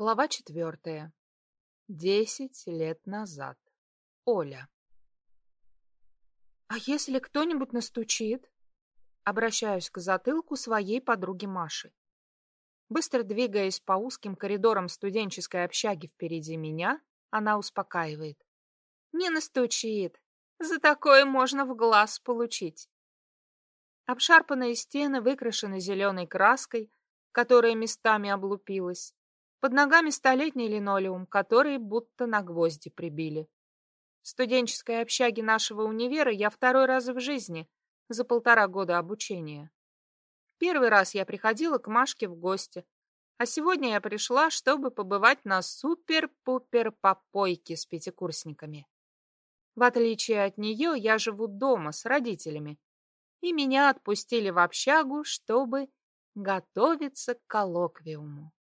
Глава четвертая. Десять лет назад. Оля. «А если кто-нибудь настучит?» Обращаюсь к затылку своей подруги Маши. Быстро двигаясь по узким коридорам студенческой общаги впереди меня, она успокаивает. «Не настучит. За такое можно в глаз получить». Обшарпанные стены выкрашены зеленой краской, которая местами облупилась. Под ногами столетний линолеум, который будто на гвозди прибили. В студенческой общаге нашего универа я второй раз в жизни за полтора года обучения. Первый раз я приходила к Машке в гости, а сегодня я пришла, чтобы побывать на супер-пупер попойке с пятикурсниками. В отличие от нее, я живу дома с родителями, и меня отпустили в общагу, чтобы готовиться к коллоквиуму.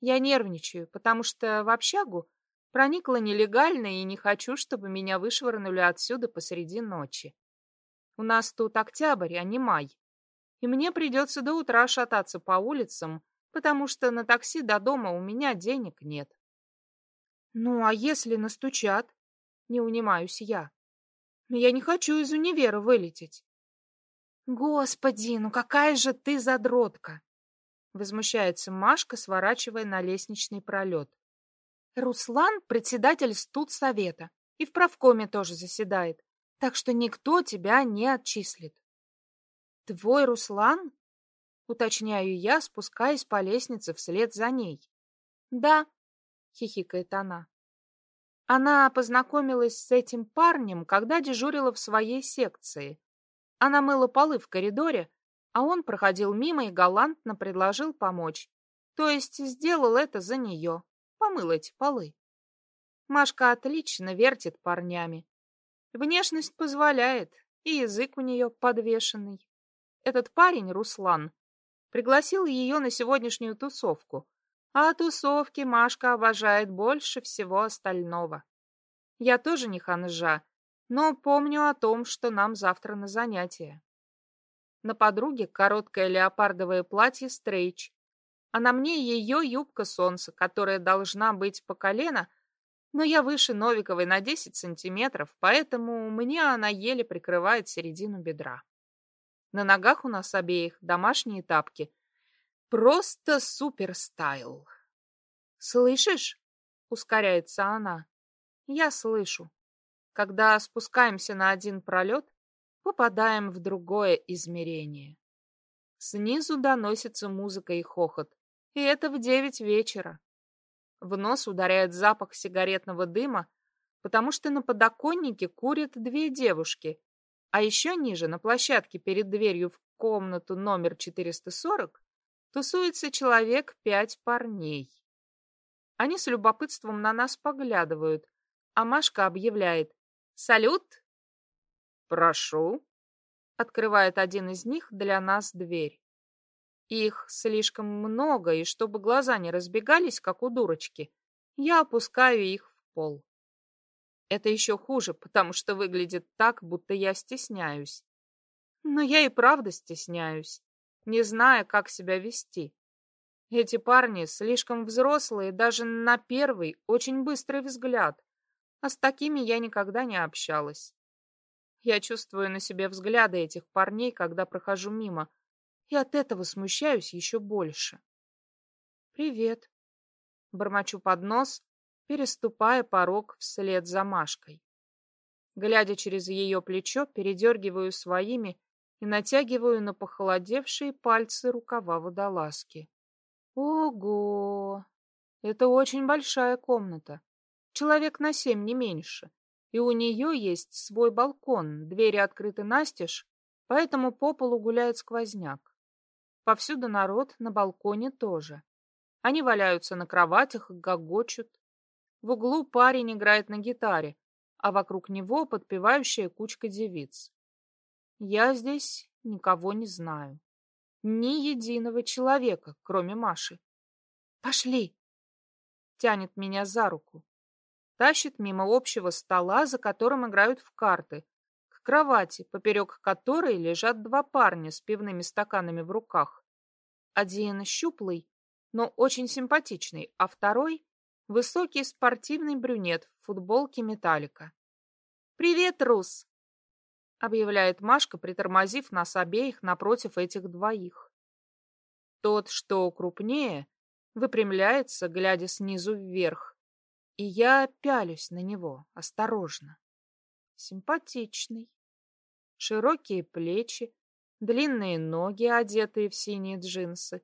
Я нервничаю, потому что в общагу проникла нелегально и не хочу, чтобы меня вышвырнули отсюда посреди ночи. У нас тут октябрь, а не май. И мне придется до утра шататься по улицам, потому что на такси до дома у меня денег нет. Ну, а если настучат? Не унимаюсь я. Я не хочу из универа вылететь. Господи, ну какая же ты задротка! Возмущается Машка, сворачивая на лестничный пролет. Руслан — председатель студсовета. И в правкоме тоже заседает. Так что никто тебя не отчислит. Твой Руслан? Уточняю я, спускаясь по лестнице вслед за ней. Да, хихикает она. Она познакомилась с этим парнем, когда дежурила в своей секции. Она мыла полы в коридоре, а он проходил мимо и галантно предложил помочь. То есть сделал это за нее, помыл эти полы. Машка отлично вертит парнями. Внешность позволяет, и язык у нее подвешенный. Этот парень, Руслан, пригласил ее на сегодняшнюю тусовку, а тусовки Машка обожает больше всего остального. Я тоже не ханжа, но помню о том, что нам завтра на занятия. На подруге короткое леопардовое платье стрейч, а на мне ее юбка солнца, которая должна быть по колено, но я выше Новиковой на 10 сантиметров, поэтому мне она еле прикрывает середину бедра. На ногах у нас обеих домашние тапки. Просто супер стайл. «Слышишь?» — ускоряется она. Я слышу. Когда спускаемся на один пролет, попадаем в другое измерение. Снизу доносится музыка и хохот, и это в девять вечера. В нос ударяет запах сигаретного дыма, потому что на подоконнике курят две девушки, а еще ниже, на площадке перед дверью в комнату номер 440, тусуется человек пять парней. Они с любопытством на нас поглядывают, а Машка объявляет «Салют, «Прошу», — открывает один из них для нас дверь. Их слишком много, и чтобы глаза не разбегались, как у дурочки, я опускаю их в пол. Это еще хуже, потому что выглядит так, будто я стесняюсь. Но я и правда стесняюсь, не зная, как себя вести. Эти парни слишком взрослые даже на первый, очень быстрый взгляд, а с такими я никогда не общалась. Я чувствую на себе взгляды этих парней, когда прохожу мимо, и от этого смущаюсь еще больше. «Привет», — бормочу под нос, переступая порог вслед за Машкой. Глядя через ее плечо, передергиваю своими и натягиваю на похолодевшие пальцы рукава водолазки. Ого! Это очень большая комната. Человек на семь, не меньше и у нее есть свой балкон, двери открыты настежь, поэтому по полу гуляет сквозняк. Повсюду народ, на балконе тоже. Они валяются на кроватях и гогочут. В углу парень играет на гитаре, а вокруг него подпевающая кучка девиц. Я здесь никого не знаю. Ни единого человека, кроме Маши. «Пошли!» Тянет меня за руку тащит мимо общего стола, за которым играют в карты, к кровати, поперек которой лежат два парня с пивными стаканами в руках. Один щуплый, но очень симпатичный, а второй — высокий спортивный брюнет в футболке металлика. «Привет, Рус!» — объявляет Машка, притормозив нас обеих напротив этих двоих. Тот, что крупнее, выпрямляется, глядя снизу вверх, и я пялюсь на него осторожно. Симпатичный. Широкие плечи, длинные ноги, одетые в синие джинсы,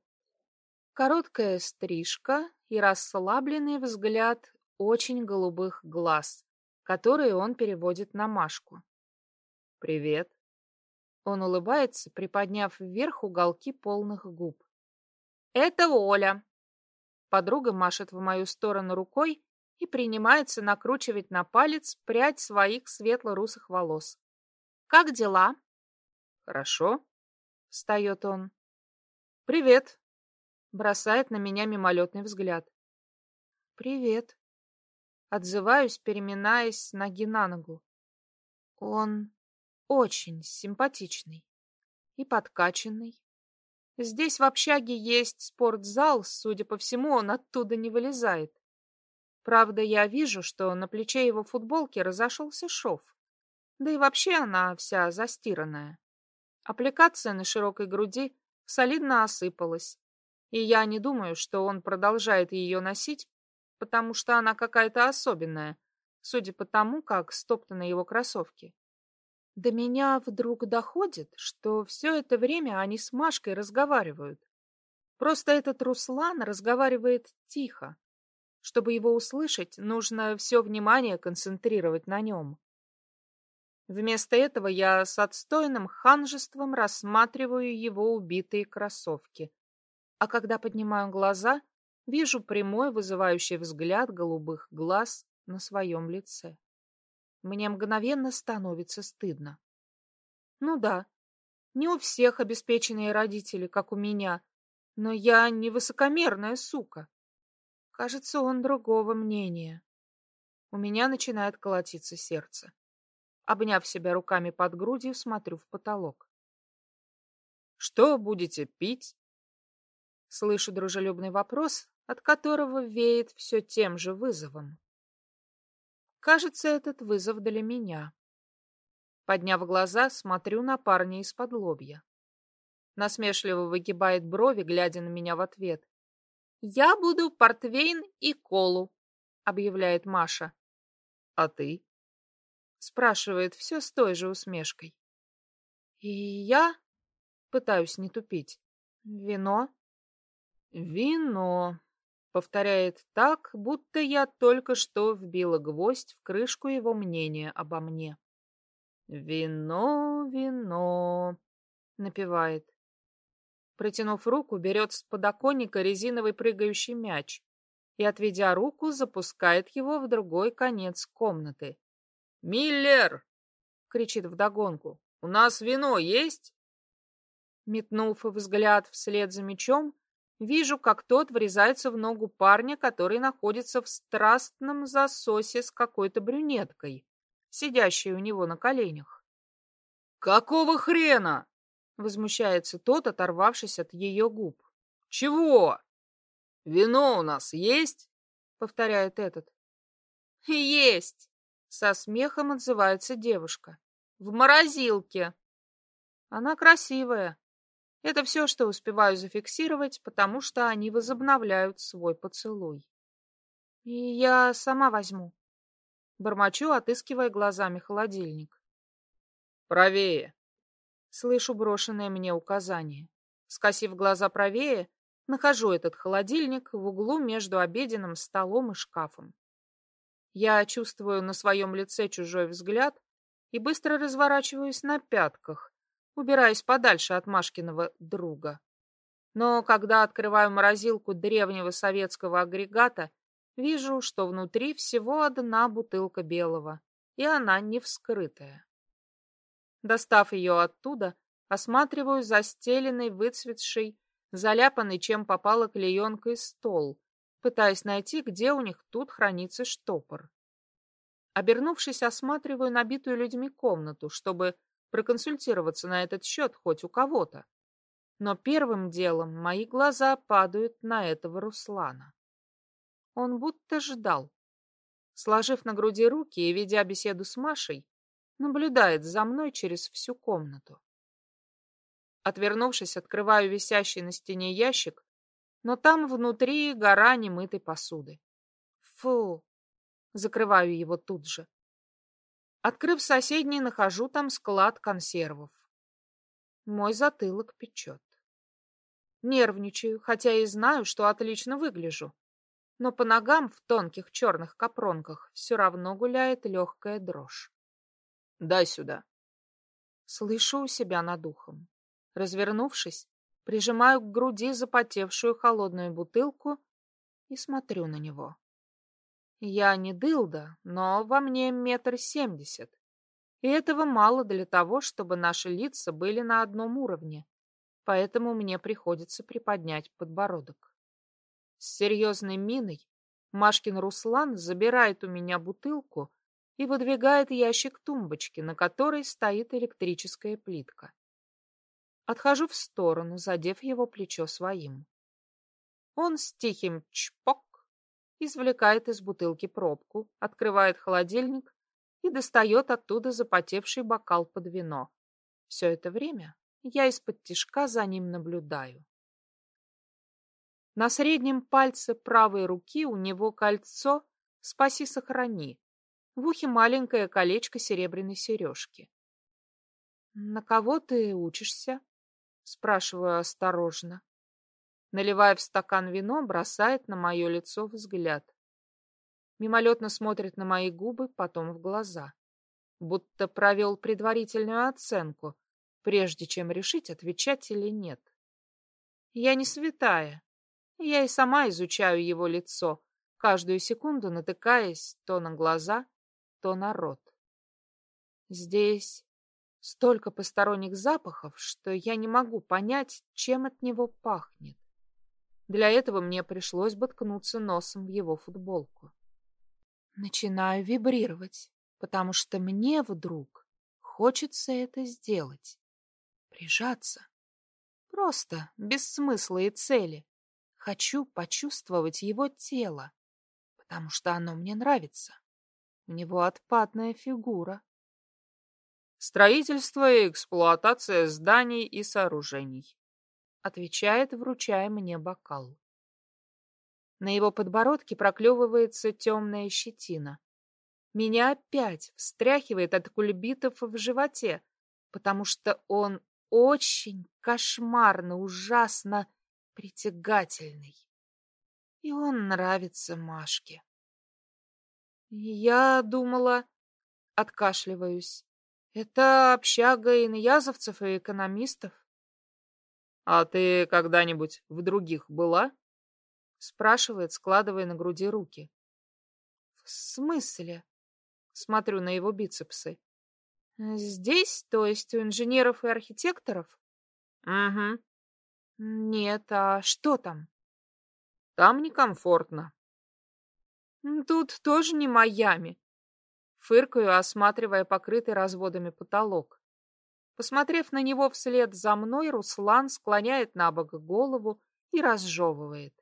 короткая стрижка и расслабленный взгляд очень голубых глаз, которые он переводит на Машку. «Привет». Он улыбается, приподняв вверх уголки полных губ. «Это Оля». Подруга машет в мою сторону рукой и принимается накручивать на палец прядь своих светло-русых волос. «Как дела?» «Хорошо», — встает он. «Привет», — бросает на меня мимолетный взгляд. «Привет», — отзываюсь, переминаясь с ноги на ногу. Он очень симпатичный и подкачанный. Здесь в общаге есть спортзал, судя по всему, он оттуда не вылезает. Правда, я вижу, что на плече его футболки разошелся шов. Да и вообще она вся застиранная. Аппликация на широкой груди солидно осыпалась. И я не думаю, что он продолжает ее носить, потому что она какая-то особенная, судя по тому, как стоптаны его кроссовки. До меня вдруг доходит, что все это время они с Машкой разговаривают. Просто этот Руслан разговаривает тихо. Чтобы его услышать, нужно все внимание концентрировать на нем. Вместо этого я с отстойным ханжеством рассматриваю его убитые кроссовки. А когда поднимаю глаза, вижу прямой вызывающий взгляд голубых глаз на своем лице. Мне мгновенно становится стыдно. Ну да, не у всех обеспеченные родители, как у меня, но я не высокомерная сука. Кажется, он другого мнения. У меня начинает колотиться сердце. Обняв себя руками под грудью, смотрю в потолок. «Что будете пить?» Слышу дружелюбный вопрос, от которого веет все тем же вызовом. Кажется, этот вызов для меня. Подняв глаза, смотрю на парня из-под лобья. Насмешливо выгибает брови, глядя на меня в ответ. «Я буду портвейн и колу», — объявляет Маша. «А ты?» — спрашивает все с той же усмешкой. «И я?» — пытаюсь не тупить. «Вино?» «Вино», — повторяет так, будто я только что вбила гвоздь в крышку его мнения обо мне. «Вино, вино», — напевает. Протянув руку, берет с подоконника резиновый прыгающий мяч и, отведя руку, запускает его в другой конец комнаты. «Миллер!» — кричит вдогонку. «У нас вино есть?» Метнув взгляд вслед за мечом, вижу, как тот врезается в ногу парня, который находится в страстном засосе с какой-то брюнеткой, сидящей у него на коленях. «Какого хрена?» Возмущается тот, оторвавшись от ее губ. Чего? Вино у нас есть? Повторяет этот. Есть! Со смехом отзывается девушка. В морозилке. Она красивая. Это все, что успеваю зафиксировать, потому что они возобновляют свой поцелуй. И я сама возьму. Бормочу, отыскивая глазами холодильник. Правее. Слышу брошенное мне указание. Скосив глаза правее, нахожу этот холодильник в углу между обеденным столом и шкафом. Я чувствую на своем лице чужой взгляд и быстро разворачиваюсь на пятках, убираясь подальше от Машкиного друга. Но когда открываю морозилку древнего советского агрегата, вижу, что внутри всего одна бутылка белого, и она не вскрытая. Достав ее оттуда, осматриваю застеленный, выцветший, заляпанный чем попало клеенкой стол, пытаясь найти, где у них тут хранится штопор. Обернувшись, осматриваю набитую людьми комнату, чтобы проконсультироваться на этот счет хоть у кого-то. Но первым делом мои глаза падают на этого Руслана. Он будто ждал. Сложив на груди руки и ведя беседу с Машей, наблюдает за мной через всю комнату. Отвернувшись, открываю висящий на стене ящик, но там внутри гора немытой посуды. Фу! Закрываю его тут же. Открыв соседний, нахожу там склад консервов. Мой затылок печет. Нервничаю, хотя и знаю, что отлично выгляжу. Но по ногам в тонких черных капронках все равно гуляет легкая дрожь. Дай сюда. Слышу у себя над ухом. Развернувшись, прижимаю к груди запотевшую холодную бутылку и смотрю на него. Я не дылда, но во мне метр семьдесят. И этого мало для того, чтобы наши лица были на одном уровне, поэтому мне приходится приподнять подбородок. С серьезной миной Машкин Руслан забирает у меня бутылку и выдвигает ящик тумбочки, на которой стоит электрическая плитка. Отхожу в сторону, задев его плечо своим. Он с тихим чпок извлекает из бутылки пробку, открывает холодильник и достает оттуда запотевший бокал под вино. Все это время я из-под тишка за ним наблюдаю. На среднем пальце правой руки у него кольцо «Спаси, сохрани», в ухе маленькое колечко серебряной сережки. «На кого ты учишься?» — спрашиваю осторожно. Наливая в стакан вино, бросает на мое лицо взгляд. Мимолетно смотрит на мои губы, потом в глаза. Будто провел предварительную оценку, прежде чем решить, отвечать или нет. Я не святая. Я и сама изучаю его лицо, каждую секунду натыкаясь то на глаза, то на рот. Здесь столько посторонних запахов, что я не могу понять, чем от него пахнет. Для этого мне пришлось бы ткнуться носом в его футболку. Начинаю вибрировать, потому что мне вдруг хочется это сделать. Прижаться. Просто, без смысла и цели. Хочу почувствовать его тело, потому что оно мне нравится. У него отпадная фигура. Строительство и эксплуатация зданий и сооружений отвечает, вручая мне бокал. На его подбородке проклевывается темная щетина. Меня опять встряхивает от кульбитов в животе, потому что он очень кошмарно, ужасно притягательный. И он нравится Машке. Я думала, откашливаюсь, это общага иньязовцев и экономистов. «А ты когда-нибудь в других была?» Спрашивает, складывая на груди руки. «В смысле?» Смотрю на его бицепсы. «Здесь, то есть у инженеров и архитекторов?» «Угу». «Нет, а что там?» «Там некомфортно». «Тут тоже не Майами». Фыркаю, осматривая покрытый разводами потолок. Посмотрев на него вслед за мной, Руслан склоняет на бок голову и разжевывает.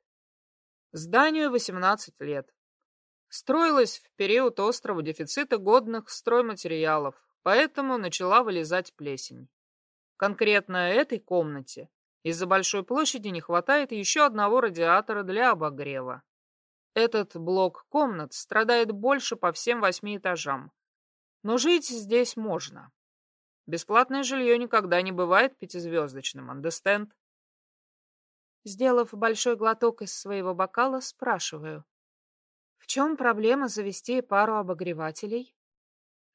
Зданию 18 лет. Строилось в период острого дефицита годных стройматериалов, поэтому начала вылезать плесень. Конкретно этой комнате из-за большой площади не хватает еще одного радиатора для обогрева. Этот блок комнат страдает больше по всем восьми этажам. Но жить здесь можно. Бесплатное жилье никогда не бывает пятизвездочным, understand? Сделав большой глоток из своего бокала, спрашиваю. В чем проблема завести пару обогревателей?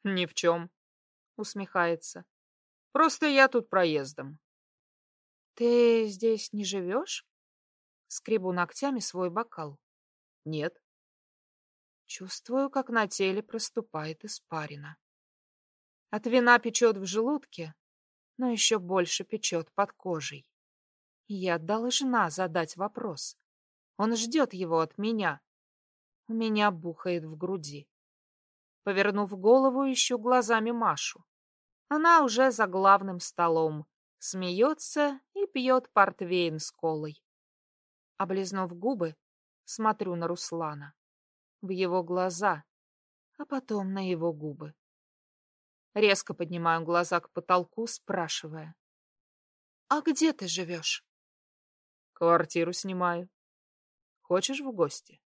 Ни в чем, усмехается. Просто я тут проездом. Ты здесь не живешь? Скребу ногтями свой бокал. Нет. Чувствую, как на теле проступает испарина. От вина печет в желудке, но еще больше печет под кожей. Я должна задать вопрос. Он ждет его от меня. У меня бухает в груди. Повернув голову, ищу глазами Машу. Она уже за главным столом, Смеется и пьет портвейн с колой. Облизнув губы, смотрю на Руслана. В его глаза, а потом на его губы. Резко поднимаю глаза к потолку, спрашивая. «А где ты живешь?» «Квартиру снимаю. Хочешь в гости?»